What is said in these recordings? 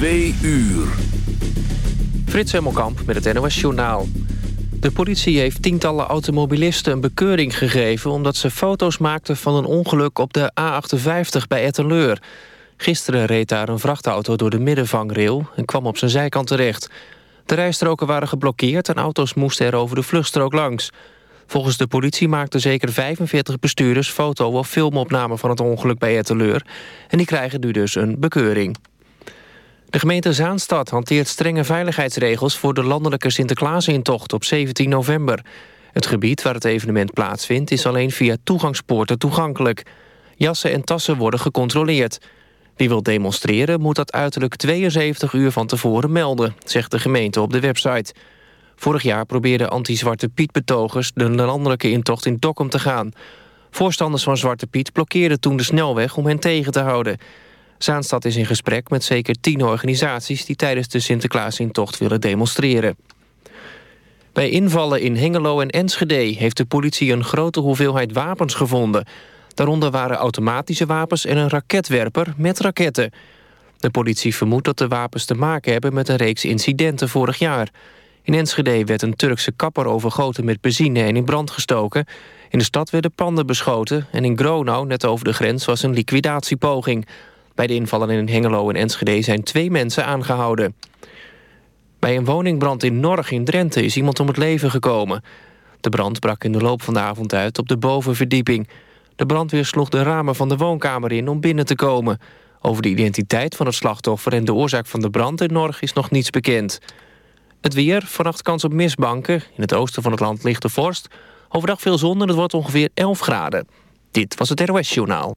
Twee uur. Frits Hemmelkamp met het NOS Journaal. De politie heeft tientallen automobilisten een bekeuring gegeven... omdat ze foto's maakten van een ongeluk op de A58 bij Etteleur. Gisteren reed daar een vrachtauto door de middenvangrail... en kwam op zijn zijkant terecht. De rijstroken waren geblokkeerd en auto's moesten er over de vluchtstrook langs. Volgens de politie maakten zeker 45 bestuurders foto- of filmopnamen van het ongeluk bij Etteleur. En die krijgen nu dus een bekeuring. De gemeente Zaanstad hanteert strenge veiligheidsregels... voor de landelijke Sinterklaasintocht op 17 november. Het gebied waar het evenement plaatsvindt... is alleen via toegangspoorten toegankelijk. Jassen en tassen worden gecontroleerd. Wie wil demonstreren moet dat uiterlijk 72 uur van tevoren melden... zegt de gemeente op de website. Vorig jaar probeerden anti-Zwarte Piet-betogers... de landelijke intocht in Dokkum te gaan. Voorstanders van Zwarte Piet blokkeerden toen de snelweg om hen tegen te houden... Zaanstad is in gesprek met zeker tien organisaties... die tijdens de Sinterklaasintocht willen demonstreren. Bij invallen in Hengelo en Enschede heeft de politie een grote hoeveelheid wapens gevonden. Daaronder waren automatische wapens en een raketwerper met raketten. De politie vermoedt dat de wapens te maken hebben met een reeks incidenten vorig jaar. In Enschede werd een Turkse kapper overgoten met benzine en in brand gestoken. In de stad werden panden beschoten en in Gronau, net over de grens, was een liquidatiepoging. Bij de invallen in Hengelo en Enschede zijn twee mensen aangehouden. Bij een woningbrand in Norg in Drenthe is iemand om het leven gekomen. De brand brak in de loop van de avond uit op de bovenverdieping. De brandweer sloeg de ramen van de woonkamer in om binnen te komen. Over de identiteit van het slachtoffer en de oorzaak van de brand in Norg is nog niets bekend. Het weer, vannacht kans op mistbanken. In het oosten van het land ligt de vorst. Overdag veel zon en het wordt ongeveer 11 graden. Dit was het ROS Journaal.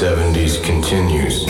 70s continues.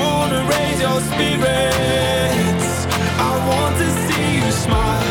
spirits. I want to see you smile.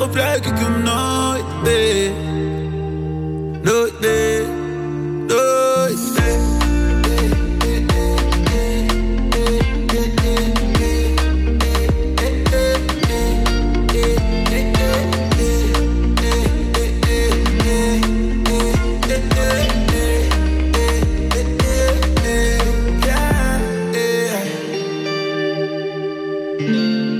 gebruik ik hem nooit meer. Nooit meer, nooit meer. thank you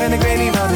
en ik weet niet wat